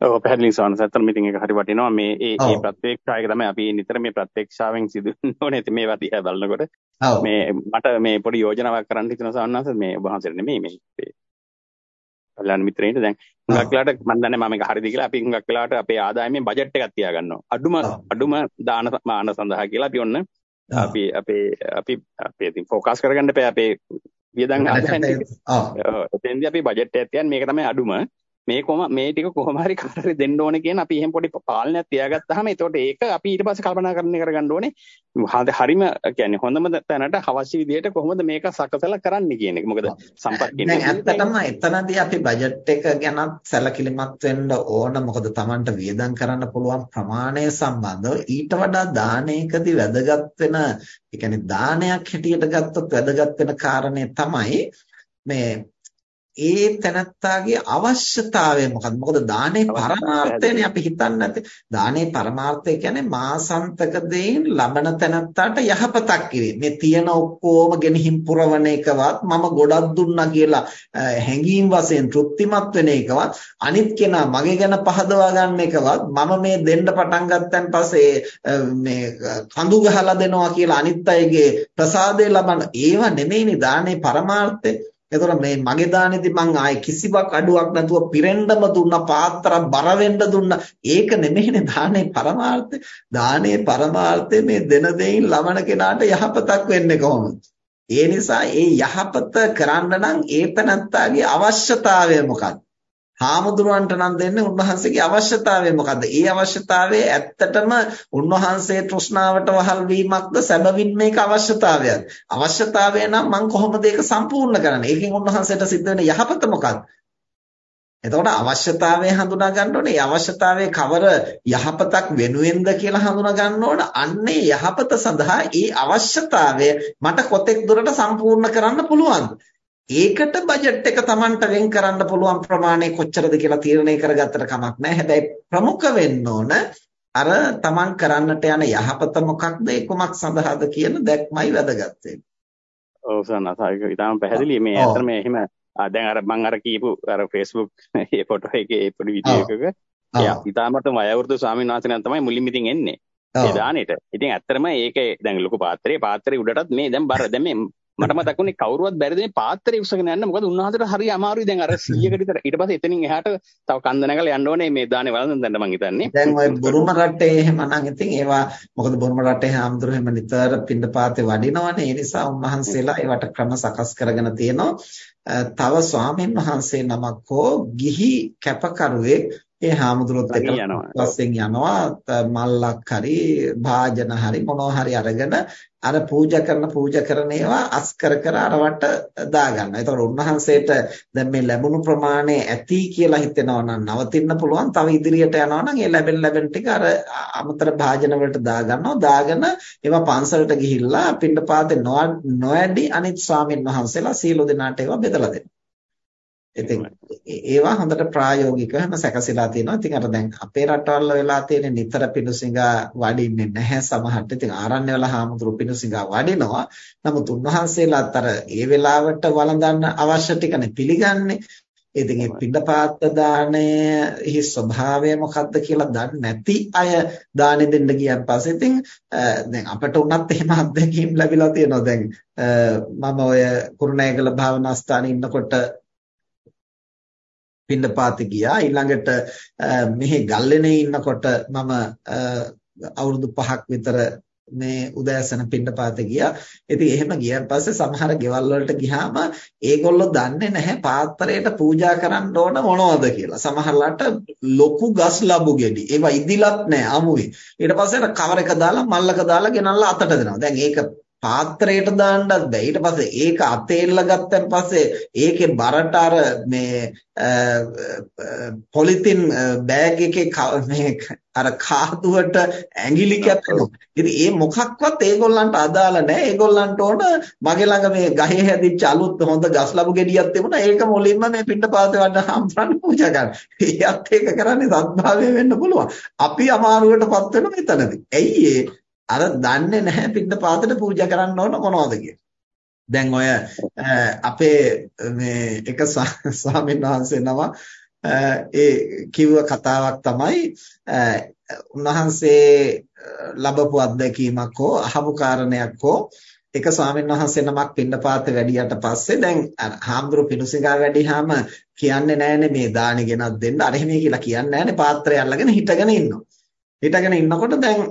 ඔව් පැහැදිලි සවනස අතන ඉතින් ඒක හරි වටිනවා. මේ ඒ ඒ ප්‍රත්‍යක්ෂායක තමයි අපි නිතර මේ ප්‍රත්‍යක්ෂාවෙන් සිදු වෙන්න ඉතින් මේවා දිහා බලනකොට මේ මට මේ පොඩි යෝජනාවක් කරන්න හිතන සවනස. මේ ඔබ වහන්සේට නෙමෙයි මේ කල්‍යාණ මිත්‍රයින්ට. දැන් හුඟක් වෙලාට මම දන්නේ මම මේක හරිද කියලා අපි හුඟක් වෙලාට අපේ ආදායමෙන් බජට් එකක් තියාගන්නවා. අඩුම අඩුම දාන මාන සඳහා කියලා අපි ඔන්න අපි අපේ අපි අපි ඉතින් ફોකස් කරගන්න එපා අපේ වියදම් ආදායම් ඔව්. එතෙන්දී අපි බජට් එකක් තියන්නේ. මේක තමයි අඩුම මේ කොම මේ ටික කොහොම හරි කාටරි දෙන්න ඕනේ කියන අපි එහෙම පොඩි පාලනයක් තියාගත්තාම එතකොට ඒක අපි ඊට පස්සේ කල්පනා කරන්න කරගන්න ඕනේ හරිම කියන්නේ හොඳම තැනට අවශ්‍ය විදිහට කොහොමද මේක සකසලා කරන්න කියන එක. මොකද සම්පත් කියන්නේ ඇත්තටම එතනදී අපි බජට් එක ගැන සැලකිලිමත් වෙන්න ඕන. මොකද Tamanට වියදම් කරන්න පුළුවන් ප්‍රමාණය සම්බන්ධව ඊට වඩා දානයකදී වැදගත් වෙන, ඒ කියන්නේ දානයක් හැටියට ගත්තොත් වැදගත් වෙන කාරණේ තමයි මේ ඒ තැනත්තාගේ අවශ්‍යතාවය මොකක්ද? මොකද දානේ පරමාර්ථයනේ අපි හිතන්නේ නැත්තේ. දානේ පරමාර්ථය කියන්නේ මාසන්තක දෙයින් ලබන තැනත්තාට යහපතක් කිරීම. මේ තියෙන ඔක්කොම ගෙනihin පුරවන එකවත් මම ගොඩක් දුන්නා කියලා හැඟීම් වශයෙන් තෘප්තිමත් වෙන එකවත් අනිත් කෙනා මගේ ගැන පහදවා ගන්න එකවත් මම මේ දෙන්න පටන් ගත්තන් පස්සේ මේ කඳු ගහලා දෙනවා කියලා අනිත් අයගේ ප්‍රසාදය ලබන ඒවා නෙමෙයිනේ දානේ පරමාර්ථය. එතකොට මේ මගේ දානෙදි මං ආයේ කිසිවක් අඩුවක් නැතුව පිරෙන්නම දුන්නා පාත්‍රම් බර වෙන්න දුන්නා. ඒක නෙමෙයිනේ දානේ පරමාර්ථය. දානේ පරමාර්ථය මේ දෙන දෙයින් ලබන කෙනාට යහපතක් වෙන්නේ කොහොමද? ඒ නිසා ඒ යහපත කරන්න නම් ඒතනත්තාගේ අවශ්‍යතාවය මොකක්ද? හාමුදුරුවන්ට නම් දෙන්නේ උන්වහන්සේගේ අවශ්‍යතාවය මොකද්ද? ඒ අවශ්‍යතාවය ඇත්තටම උන්වහන්සේ තෘෂ්ණාවට වහල් වීමක්ද සැබවින් මේක අවශ්‍යතාවයක්ද? අවශ්‍යතාවය නම් මම කොහොමද ඒක සම්පූර්ණ කරන්නේ? ඒකෙන් උන්වහන්සේට සිද්ධ වෙන යහපත මොකක්ද? එතකොට අවශ්‍යතාවය හඳුනා ගන්න ඕනේ. ඒ අවශ්‍යතාවයේ කවර යහපතක් වෙනුවෙන්ද කියලා හඳුනා ගන්න ඕන. අන්නේ යහපත සඳහා ඒ අවශ්‍යතාවය මට කොතෙක් දුරට සම්පූර්ණ කරන්න පුළුවන්ද? ඒකට බජට් එක Tamanට වෙන් කරන්න පුළුවන් ප්‍රමාණය කොච්චරද කියලා තීරණය කරගත්තට කමක් නැහැ. හැබැයි ප්‍රමුඛ වෙන්න ඕන අර Taman කරන්නට යන යහපත මොකක්ද? ඒ කුමක් සඳහාද කියන දැක්මයි වැදගත් වෙන්නේ. ඔව් සන්නසාරික ඉතාලම පැහැදිලි. මේ ඇත්තට මේ එහෙම දැන් අර මම අර කියපු අර Facebook මේ ෆොටෝ එකේ ඒ පොඩි වීඩියෝ එකක. ඉතාලමට වයවෘද්ධ ස්වාමීන් වහන්සේ තමයි මුලින්ම ඉතින් එන්නේ. ඒ දානෙට. ඉතින් ඇත්තටම ඒකේ දැන් ලොකු පාත්‍රේ පාත්‍රේ උඩටත් මේ දැන් බර. දැන් මේ මට මතක් වුණේ කවුරුවත් බැරිද මේ පාත්‍රය උස්සගෙන යන්න. මොකද උන්වහන්සේට හරි අමාරුයි දැන් අර 100කට විතර. ඊට පස්සේ එතනින් එහාට තව කන්ද නැගලා යන්න ඕනේ මේ දානේ වළඳන දැන් මං හිතන්නේ. දැන් ওই බුරුම රටේ එහෙම නම් ඉතින් ඒවා මොකද බුරුම රටේ හාමුදුරු එහෙම නිතර පින්ඩපාතේ වඩිනවනේ. ඒ නිසා උන්වහන්සේලා ඒවට ක්‍රම සකස් කරගෙන තියෙනවා. තව ස්වාමීන් වහන්සේ නමක් හෝ ගිහි කැපකරුවෙක් ඒ හාමුදුරුවොත් එක්ක පස්සෙන් යනවා මල්ලක් හරි භාජන හරි මොනවා හරි අරගෙන අර පූජා කරන පූජා කරන ඒවා අස් කර කර අරවට දාගන්නවා. ඒතකොට උන්වහන්සේට දැන් මේ ලැබුණු ප්‍රමාණය ඇති කියලා හිතෙනවා නම් නවතින්න පුළුවන්. තව ඉදිරියට යනවා නම් ඒ ලැබෙන ලැබෙන ටික අර අමතර භාජන වලට දාගන්නවා. දාගෙන ඒවා පන්සලට ගිහිල්ලා පින්නපාතේ නොඇඩි අනිත් ස්වාමින් වහන්සේලා සීල දෙනාට ඒවා බෙදලා දෙනවා. ඉතින් ඒවා හොඳට ප්‍රායෝගිකවම සැකසීලා තියෙනවා. ඉතින් අර දැන් අපේ රටවල වෙලා තියෙන නිතර පිණුසිඟා වඩින්නේ නැහැ සමහරට. ඉතින් ආරණ්‍ය වල හාමුදුරු පිණුසිඟා වඩිනවා. නමුත් උන්වහන්සේලාත් අර ඒ වෙලාවට වළඳන්න අවශ්‍ය ටිකනේ පිළිගන්නේ. ඉතින් මේ පිටපාත දානයේ ස්වභාවය මොකක්ද කියලා දන්නේ නැති අය දානෙ දෙන්න ගියන් පස්සේ ඉතින් දැන් අපට උනත් එහෙම අත්දැකීම් ලැබිලා තියෙනවා දැන් මම ඔය කුරුණෑගල භාවනා ස්ථානයේ ඉන්නකොට පින්නපාත ගියා ඊළඟට මෙහි ගල්ලෙනේ ඉන්නකොට මම අවුරුදු 5ක් විතර මේ උදෑසන පින්නපාත ගියා. ඉතින් එහෙම ගියන් පස්සේ සමහර ගෙවල් වලට ගියාම ඒගොල්ලෝ දන්නේ නැහැ පාත්‍රයට පූජා කරන්න ඕන මොනවද කියලා. සමහරලාට ලොකු ගස් ලැබු ගෙඩි. ඒවා ඉදිලත් නැහැ අමුවේ. ඊට පස්සේ කවර එක දාලා මල්ලක දාලා ගෙනල්ලා අතට දෙනවා. දැන් ඒක පාත්‍රයට දාන්නත් බෑ. ඊට පස්සේ ඒක අතේල්ල ගත්තන් පස්සේ ඒකේ බරට අර මේ පොලිතින් බෑග් එකේ මේ අර කාදුවට ඇඟිලි කැපෙනවා. ඉතින් ඒ මොකක්වත් ඒගොල්ලන්ට අදාළ නැහැ. ඒගොල්ලන්ට ඕන මගේ ළඟ මේ ගහේ හැදිච්ච අලුත් හොඳ ගස් ලැබු ගෙඩියක් තිබුණා. ඒක මුලින්ම මේ පිටපාතේ වඩ හම්බරන්න පූජා කරන්න. ඒත් ඒක කරන්නේ සත්භාවය වෙන්න පුළුවන්. අපි අමාරුවටපත් වෙන මෙතනදී. ඇයි ඒ අර දන්නේ නැහැ පින්න පාතට පූජා කරන්න ඕන මොනවද දැන් ඔය අපේ මේ එක ස්වාමීන් වහන්සේ නම ඒ කිව්ව කතාවක් තමයි උන්වහන්සේ ලැබපු අත්දැකීමක් හෝ අහපු කාරණයක් හෝ එක ස්වාමීන් වහන්සේ නමක් පින්නපාතේ වැඩියට පස්සේ දැන් හාමුදුරු පිණුසිඟා වැඩිහාම කියන්නේ නැහැනේ මේ දානි ගෙනත් දෙන්න අර එහෙම කියලා කියන්නේ නැහැනේ පාත්‍රය අල්ලගෙන හිටගෙන ඉන්නවා. හිටගෙන ඉන්නකොට දැන්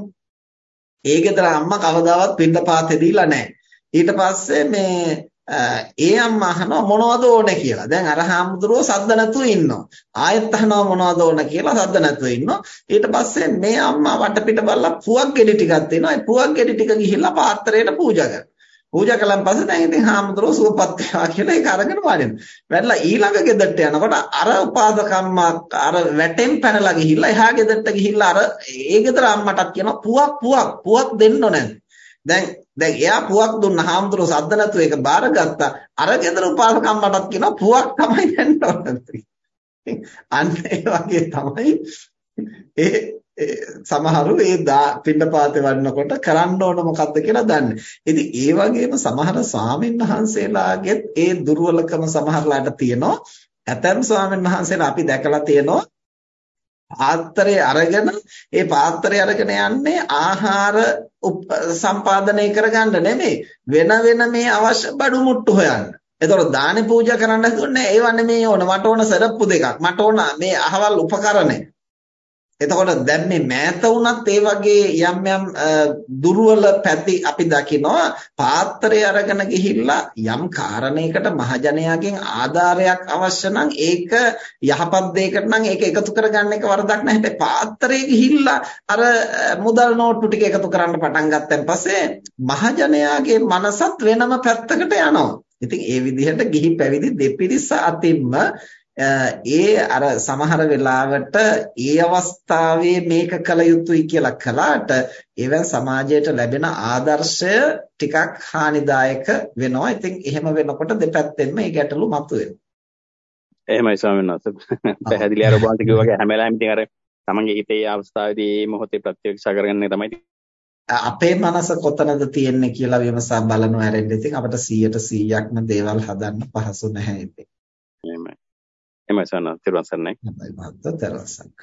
ඒ ගෙදර අම්මා කවදාවත් පින්නපාතේ දීලා නැහැ. ඊට පස්සේ මේ ඒ අම්මා අහනවා මොනවද ඕනේ කියලා. දැන් අර හාමුදුරුවෝ සද්ද නැතුව ඉන්නවා. ආයෙත් අහනවා මොනවද ඕන කියලා සද්ද නැතුව ඉන්නවා. ඊට පස්සේ මේ අම්මා වටපිට බලලා පුවක් ගෙඩි ටිකක් දෙනවා. ඒ පුවක් ගෙඩි ටික ගිහිල්ලා පාත්‍රයට පූජා කරනවා. පූජා කළාන් පස්සේ දැන් ඉතින් හාමුදුරුවෝ සුවපත් වේවා කියලා ඒක අරගෙන වඩිනවා. වැඩලා ඊළඟ ගෙදරට යනකොට අර උපාදකම්මා අර වැටෙන් පැනලා ගිහිල්ලා එහා ගෙදරට ගිහිල්ලා අර ඒ ගෙදර අම්මටත් කියනවා පුවක් පුවක් පුවක් දෙන්න ඕනේ. දැන් දැන් එයා පුවක් දුන්න හාමුදුරුවෝ සද්ද නැතුව ඒක බාරගත්තා. අර ගෙදර උපාසකම්මටත් කියනවා පුවක් තමයි දෙන්න ඕනේ. අන්න ඒ වගේ තමයි ඒ සමහරු ඒ පින්නපාතේ වඩනකොට කරන්න ඕන මොකද්ද කියලා දන්නේ. ඉතින් ඒ වගේම සමහර ස්වාමීන් වහන්සේලාගෙත් ඒ දුර්වලකම සමහරලාට තියෙනවා. ඇතැම් ස්වාමීන් වහන්සේලා අපි දැකලා තියෙනවා පාත්‍රය අරගෙන ඒ පාත්‍රය අරගෙන යන්නේ ආහාර සම්පාදනය කරගන්න නෙමෙයි වෙන වෙන මේ අවශ්‍ය බඩු මුට්ටු හොයන්න. එතකොට දානි පූජා කරන්න හදුන්නේ ඒව නෙමෙයි ඕන මට ඕන සරප්පු දෙකක් මට ඕන මේ අහවල් උපකරණ එතකොට දැන් මේ මෑත වුණත් ඒ වගේ යම් යම් දුර්වල පැති අපි දකිනවා පාත්‍රය අරගෙන ගිහිල්ලා යම් කාරණයකට මහජනයාගෙන් ආධාරයක් අවශ්‍ය නම් ඒක යහපත් දෙයකට නම් ඒක එකතු කරගන්න එක වරදක් නැහැ. හැබැයි පාත්‍රයේ ගිහිල්ලා අර මුදල් නෝට්ටු ටික එකතු කරන්න පටන් ගත්තන් පස්සේ මහජනයාගේ මනසත් වෙනම පැත්තකට යනවා. ඉතින් ඒ විදිහට ගිහි පැවිදි දෙපිරිස අතින්ම ඒ අර සමහර වෙලාවට ඒ අවස්ථාවේ මේක කළ යුතුයි කියලා කළාට ඒවෙන් සමාජයට ලැබෙන ආදර්ශය ටිකක් හානිදායක වෙනවා. ඉතින් එහෙම වෙනකොට දෙපැත්තෙන්ම මේ ගැටලු මතුවෙනවා. එහෙමයි ස්වාමීන් වහන්සේ. පැහැදිලි අර ඔබ වහන්සේ කිව්වා වගේ හැම වෙලාවෙම ඉතින් අර තමන්ගේ හිතේ අවස්ථාවේදී මේ මොහොතේ ප්‍රත්‍යක්ෂ කරගන්නේ තමයි අපේ මනස කොතනද තියෙන්නේ කියලා විමසා බලනු ඇරෙන්න ඉතින් අපිට 100%ක්ම දේවල් හදන්න පහසු නැහැ ඉතින්. එහෙමයි. එමසන තිරුවන් සරණයි. හොඳයි මහත්තයා තිරුවන් සරණයි.